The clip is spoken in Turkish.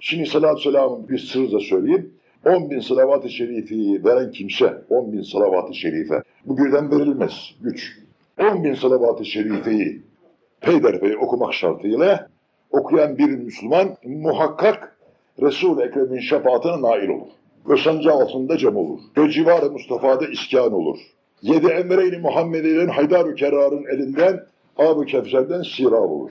Şimdi salatü selamın bir sırrı da söyleyeyim. 10 bin salavat-ı şerifi veren kimse, 10 bin salavat-ı şerife, bu birden verilmez, güç. 10 bin salavat-ı şerifeyi peyderpey okumak şartıyla okuyan bir Müslüman muhakkak Resul-i Ekrem'in şefaatine nail olur. Ve sancı altında cem olur. Ve civar-ı Mustafa'da iskan olur. Yedi emre-i Muhammediye'nin Haydar-ı Kerar'ın elinden Ab-ı Kevser'den sirab olur.